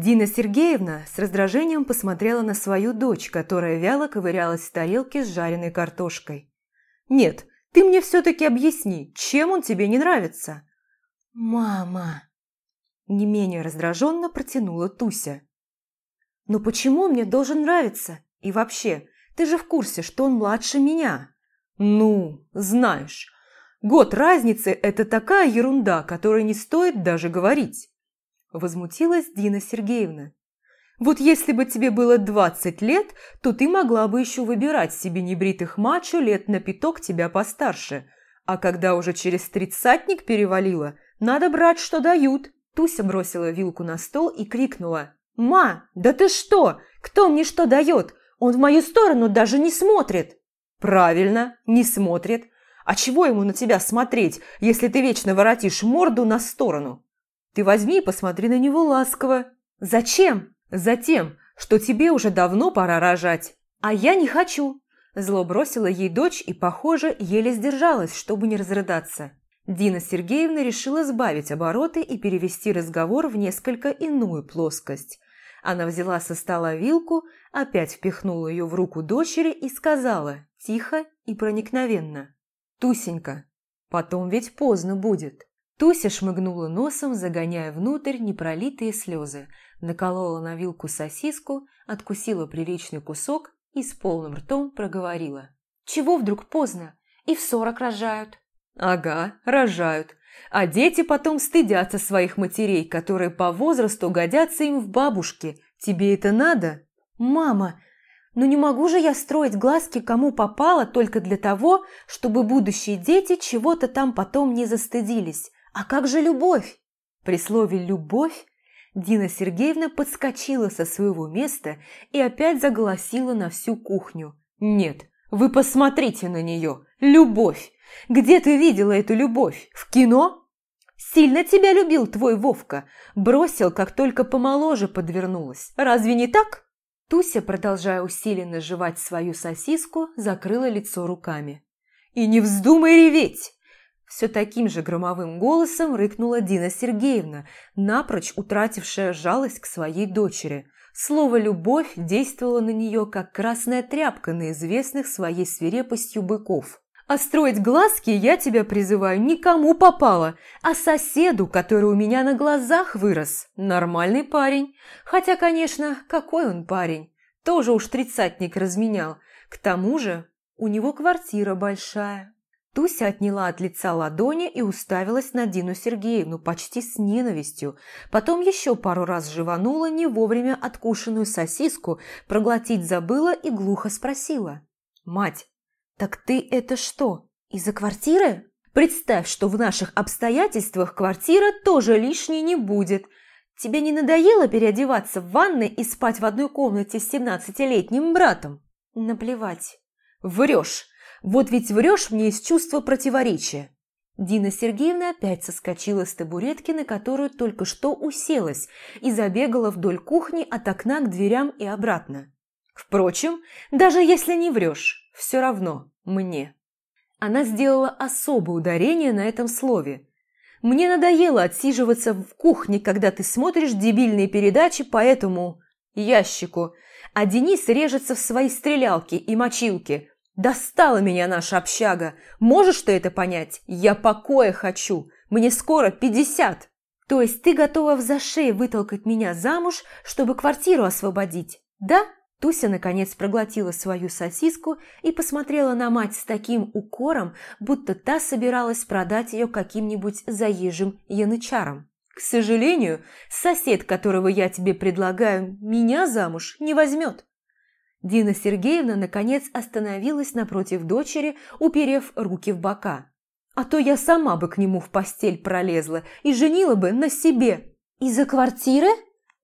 Дина Сергеевна с раздражением посмотрела на свою дочь, которая вяло ковырялась в тарелке с жареной картошкой. «Нет, ты мне все-таки объясни, чем он тебе не нравится?» «Мама!» Не менее раздраженно протянула Туся. «Но почему он мне должен нравиться? И вообще, ты же в курсе, что он младше меня?» «Ну, знаешь, год разницы – это такая ерунда, которой не стоит даже говорить!» Возмутилась Дина Сергеевна. «Вот если бы тебе было двадцать лет, то ты могла бы еще выбирать себе небритых мачо лет на пяток тебя постарше. А когда уже через тридцатник перевалила, надо брать, что дают!» Туся бросила вилку на стол и крикнула. «Ма, да ты что? Кто мне что дает? Он в мою сторону даже не смотрит!» «Правильно, не смотрит. А чего ему на тебя смотреть, если ты вечно воротишь морду на сторону? Ты возьми и посмотри на него ласково. Зачем? Затем, что тебе уже давно пора рожать. А я не хочу!» Зло бросила ей дочь и, похоже, еле сдержалась, чтобы не разрыдаться. Дина Сергеевна решила сбавить обороты и перевести разговор в несколько иную плоскость. Она взяла со стола вилку, опять впихнула ее в руку дочери и сказала, тихо и проникновенно. «Тусенька, потом ведь поздно будет». Туся шмыгнула носом, загоняя внутрь непролитые слезы, наколола на вилку сосиску, откусила приличный кусок и с полным ртом проговорила. «Чего вдруг поздно? И в сорок рожают». Ага, рожают. А дети потом стыдятся своих матерей, которые по возрасту годятся им в бабушке. Тебе это надо? Мама, ну не могу же я строить глазки кому попало только для того, чтобы будущие дети чего-то там потом не застыдились. А как же любовь? При слове «любовь» Дина Сергеевна подскочила со своего места и опять заголосила на всю кухню. «Нет, вы посмотрите на нее! Любовь! Где ты видела эту любовь? В кино? Сильно тебя любил твой Вовка. Бросил, как только помоложе подвернулась. Разве не так?» Туся, продолжая усиленно жевать свою сосиску, закрыла лицо руками. «И не вздумай реветь!» Все таким же громовым голосом рыкнула Дина Сергеевна, напрочь утратившая жалость к своей дочери. Слово «любовь» действовало на нее, как красная тряпка на известных своей свирепостью быков. А строить глазки я тебя призываю никому попало, а соседу, который у меня на глазах вырос. Нормальный парень. Хотя, конечно, какой он парень. Тоже уж тридцатник разменял. К тому же у него квартира большая. Туся отняла от лица ладони и уставилась на Дину Сергеевну почти с ненавистью. Потом еще пару раз жеванула не вовремя откушенную сосиску, проглотить забыла и глухо спросила. «Мать, так ты это что, из-за квартиры? Представь, что в наших обстоятельствах квартира тоже лишней не будет. Тебе не надоело переодеваться в ванной и спать в одной комнате с семнадцатилетним братом?» «Наплевать». «Врешь!» Вот ведь врешь мне из чувства противоречия. Дина Сергеевна опять соскочила с табуретки, на которую только что уселась, и забегала вдоль кухни от окна к дверям и обратно. Впрочем, даже если не врешь, все равно мне. Она сделала особое ударение на этом слове. Мне надоело отсиживаться в кухне, когда ты смотришь дебильные передачи по этому ящику, а Денис режется в свои стрелялки и мочилки, Достала меня наша общага. Можешь ты это понять? Я покоя хочу. Мне скоро пятьдесят. То есть ты готова в зашей вытолкать меня замуж, чтобы квартиру освободить, да? Туся наконец проглотила свою сосиску и посмотрела на мать с таким укором, будто та собиралась продать ее каким-нибудь заезжим янычаром. К сожалению, сосед, которого я тебе предлагаю, меня замуж не возьмет. Дина Сергеевна, наконец, остановилась напротив дочери, уперев руки в бока. «А то я сама бы к нему в постель пролезла и женила бы на себе». «Из-за квартиры?»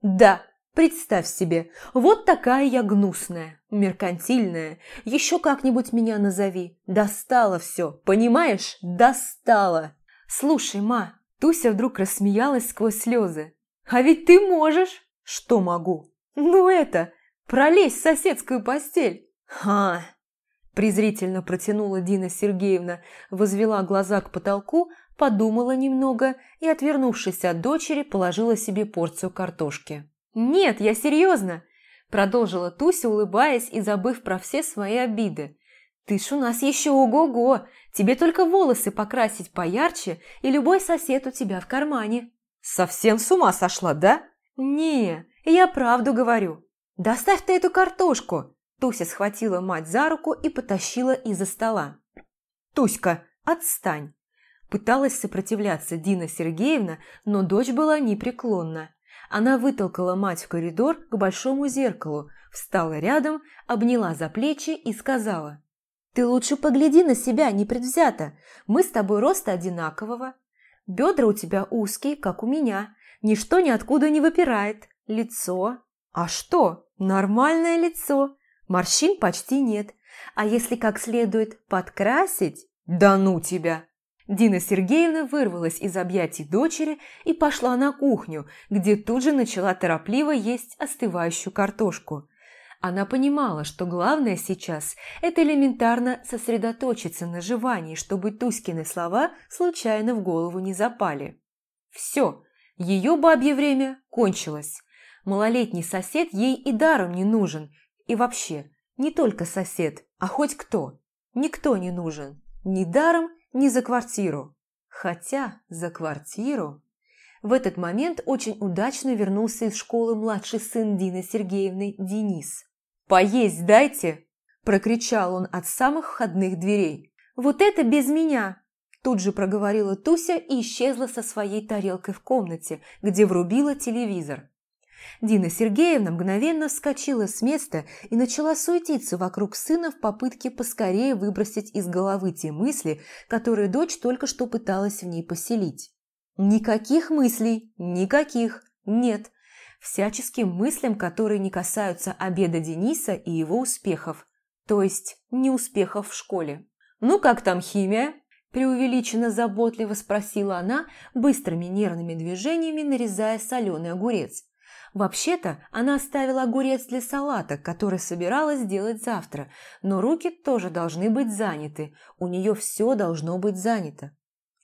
«Да, представь себе, вот такая я гнусная, меркантильная. Еще как-нибудь меня назови. Достала все, понимаешь? Достала!» «Слушай, ма!» Туся вдруг рассмеялась сквозь слезы. «А ведь ты можешь!» «Что могу?» «Ну это, Пролезь в соседскую постель!» «Ха!» презрительно протянула Дина Сергеевна, возвела глаза к потолку, подумала немного и, отвернувшись от дочери, положила себе порцию картошки. «Нет, я серьезно!» Продолжила Туся, улыбаясь и забыв про все свои обиды. «Ты ж у нас еще ого-го! Тебе только волосы покрасить поярче, и любой сосед у тебя в кармане». «Совсем с ума сошла, да?» «Не, я правду говорю. Доставь ты эту картошку!» Туся схватила мать за руку и потащила из-за стола. «Туська, отстань!» Пыталась сопротивляться Дина Сергеевна, но дочь была непреклонна. Она вытолкала мать в коридор к большому зеркалу, встала рядом, обняла за плечи и сказала. «Ты лучше погляди на себя непредвзято. Мы с тобой роста одинакового. Бедра у тебя узкие, как у меня. Ничто ниоткуда не выпирает. Лицо. А что? Нормальное лицо. Морщин почти нет. А если как следует подкрасить? Да ну тебя!» Дина Сергеевна вырвалась из объятий дочери и пошла на кухню, где тут же начала торопливо есть остывающую картошку. Она понимала, что главное сейчас – это элементарно сосредоточиться на жевании, чтобы Туськины слова случайно в голову не запали. Все, ее бабье время кончилось. Малолетний сосед ей и даром не нужен. И вообще, не только сосед, а хоть кто. Никто не нужен. Ни даром, ни за квартиру. Хотя за квартиру... В этот момент очень удачно вернулся из школы младший сын Дины Сергеевны Денис. «Поесть дайте!» – прокричал он от самых входных дверей. «Вот это без меня!» Тут же проговорила Туся и исчезла со своей тарелкой в комнате, где врубила телевизор. Дина Сергеевна мгновенно вскочила с места и начала суетиться вокруг сына в попытке поскорее выбросить из головы те мысли, которые дочь только что пыталась в ней поселить. Никаких мыслей, никаких, нет. Всяческим мыслям, которые не касаются обеда Дениса и его успехов, то есть не успехов в школе. «Ну как там химия?» – преувеличенно заботливо спросила она, быстрыми нервными движениями нарезая соленый огурец. Вообще-то она оставила огурец для салата, который собиралась сделать завтра, но руки тоже должны быть заняты, у нее все должно быть занято.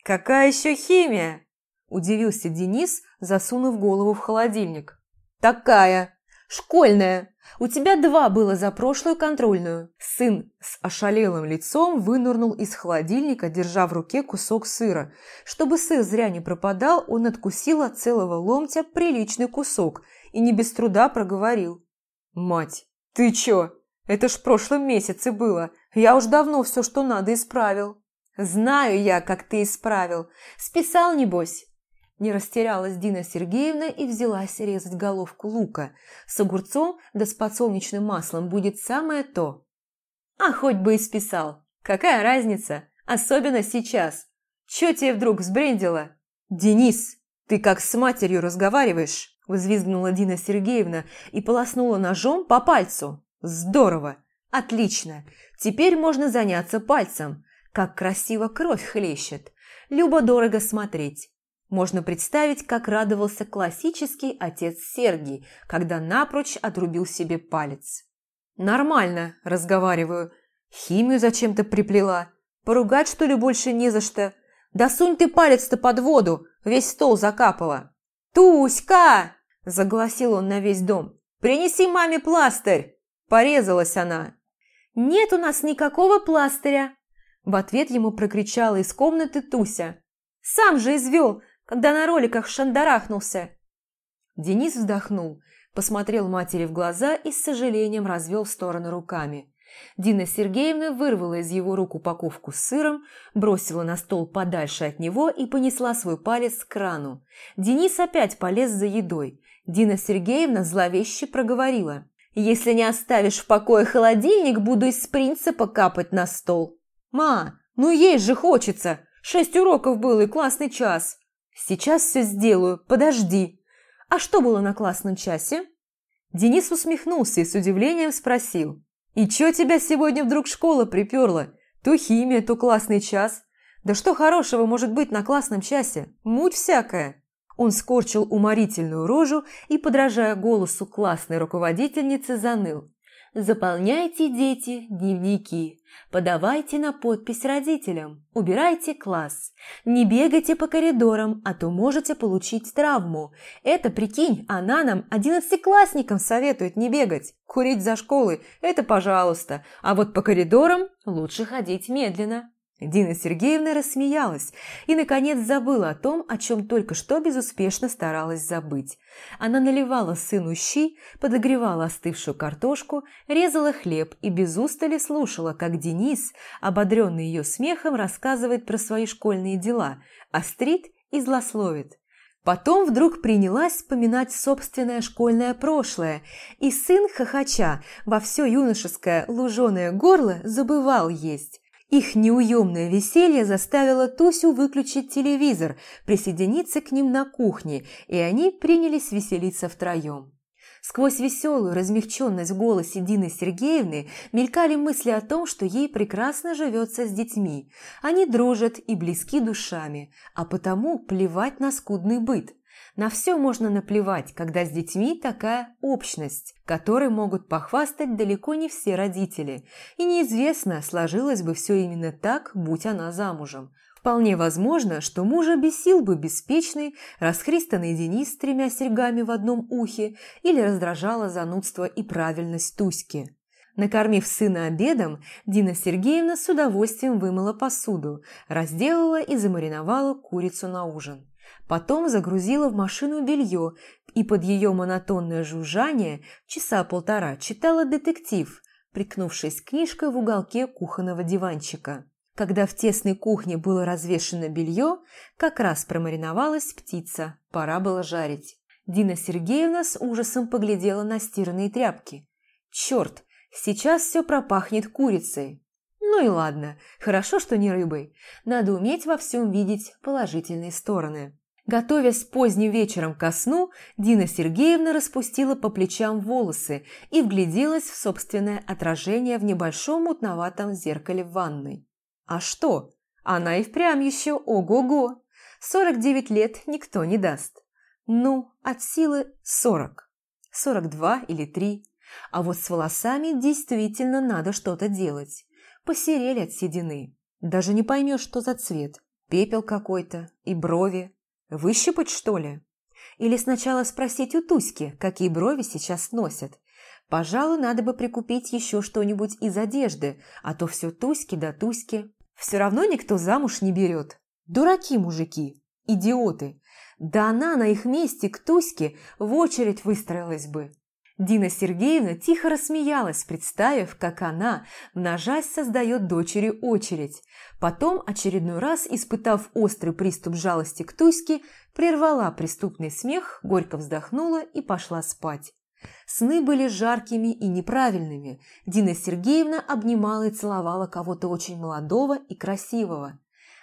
«Какая еще химия?» – удивился Денис, засунув голову в холодильник. «Такая! Школьная! У тебя два было за прошлую контрольную!» Сын с ошалелым лицом вынырнул из холодильника, держа в руке кусок сыра. Чтобы сыр зря не пропадал, он откусил от целого ломтя приличный кусок – и не без труда проговорил. «Мать, ты чё? Это ж в прошлом месяце было. Я уж давно все, что надо, исправил». «Знаю я, как ты исправил. Списал, небось?» Не растерялась Дина Сергеевна и взялась резать головку лука. С огурцом да с подсолнечным маслом будет самое то. А хоть бы и списал. Какая разница? Особенно сейчас. Чё тебе вдруг взбрендило? Денис, ты как с матерью разговариваешь? Взвизгнула Дина Сергеевна и полоснула ножом по пальцу. Здорово! Отлично! Теперь можно заняться пальцем. Как красиво кровь хлещет. Любо-дорого смотреть. Можно представить, как радовался классический отец Сергий, когда напрочь отрубил себе палец. «Нормально», – разговариваю. «Химию зачем-то приплела. Поругать, что ли, больше не за что? Да сунь ты палец-то под воду, весь стол закапала». «Туська!» – загласил он на весь дом. «Принеси маме пластырь!» Порезалась она. «Нет у нас никакого пластыря!» В ответ ему прокричала из комнаты Туся. «Сам же извел, когда на роликах шандарахнулся!» Денис вздохнул, посмотрел матери в глаза и с сожалением развел в стороны руками. Дина Сергеевна вырвала из его рук упаковку с сыром, бросила на стол подальше от него и понесла свой палец к крану. Денис опять полез за едой. Дина Сергеевна зловеще проговорила. «Если не оставишь в покое холодильник, буду из принципа капать на стол». «Ма, ну есть же хочется! Шесть уроков было и классный час!» «Сейчас все сделаю, подожди!» «А что было на классном часе?» Денис усмехнулся и с удивлением спросил. «И чё тебя сегодня вдруг школа приперла? То химия, то классный час. Да что хорошего может быть на классном часе? Муть всякая!» Он скорчил уморительную рожу и, подражая голосу классной руководительницы, заныл. Заполняйте, дети, дневники. Подавайте на подпись родителям. Убирайте класс. Не бегайте по коридорам, а то можете получить травму. Это, прикинь, она нам, одиннадцатиклассникам, советует не бегать. Курить за школой – это пожалуйста. А вот по коридорам лучше ходить медленно. Дина Сергеевна рассмеялась и, наконец, забыла о том, о чем только что безуспешно старалась забыть. Она наливала сыну щи, подогревала остывшую картошку, резала хлеб и без устали слушала, как Денис, ободренный ее смехом, рассказывает про свои школьные дела, острит и злословит. Потом вдруг принялась вспоминать собственное школьное прошлое, и сын, хохоча, во все юношеское луженое горло забывал есть. Их неуемное веселье заставило Тусю выключить телевизор, присоединиться к ним на кухне, и они принялись веселиться втроем. Сквозь веселую размягченность в голосе Дины Сергеевны мелькали мысли о том, что ей прекрасно живется с детьми. Они дружат и близки душами, а потому плевать на скудный быт – на все можно наплевать, когда с детьми такая общность, которой могут похвастать далеко не все родители. И неизвестно, сложилось бы все именно так, будь она замужем. Вполне возможно, что мужа бесил бы беспечный, расхристанный Денис с тремя серьгами в одном ухе или раздражало занудство и правильность Туськи. Накормив сына обедом, Дина Сергеевна с удовольствием вымыла посуду, разделала и замариновала курицу на ужин. Потом загрузила в машину белье и под ее монотонное жужжание часа полтора читала детектив, прикнувшись книжкой в уголке кухонного диванчика. Когда в тесной кухне было развешено белье, как раз промариновалась птица, пора было жарить. Дина Сергеевна с ужасом поглядела на стиранные тряпки. «Черт, сейчас все пропахнет курицей!» Ну и ладно, хорошо, что не рыбой. Надо уметь во всем видеть положительные стороны. Готовясь поздним вечером ко сну, Дина Сергеевна распустила по плечам волосы и вгляделась в собственное отражение в небольшом мутноватом зеркале в ванной. А что? Она и впрямь еще ого-го. 49 лет никто не даст. Ну, от силы 40. 42 или 3. А вот с волосами действительно надо что-то делать. Посерели от седины. Даже не поймешь, что за цвет. Пепел какой-то и брови. Выщипать, что ли? Или сначала спросить у Туськи, какие брови сейчас носят? Пожалуй, надо бы прикупить еще что-нибудь из одежды, а то все Туськи да Туськи. Все равно никто замуж не берет. Дураки мужики, идиоты. Да она на их месте к Туське в очередь выстроилась бы. Дина Сергеевна тихо рассмеялась, представив, как она, множась, создает дочери очередь. Потом, очередной раз, испытав острый приступ жалости к Туське, прервала преступный смех, горько вздохнула и пошла спать. Сны были жаркими и неправильными. Дина Сергеевна обнимала и целовала кого-то очень молодого и красивого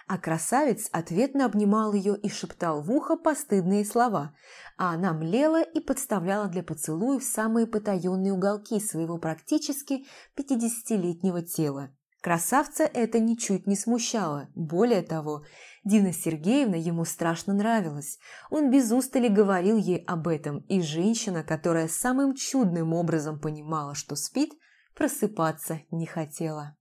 а красавец ответно обнимал ее и шептал в ухо постыдные слова, а она млела и подставляла для поцелуев самые потаенные уголки своего практически пятидесятилетнего тела. Красавца это ничуть не смущало. Более того, Дина Сергеевна ему страшно нравилась. Он без устали говорил ей об этом, и женщина, которая самым чудным образом понимала, что спит, просыпаться не хотела.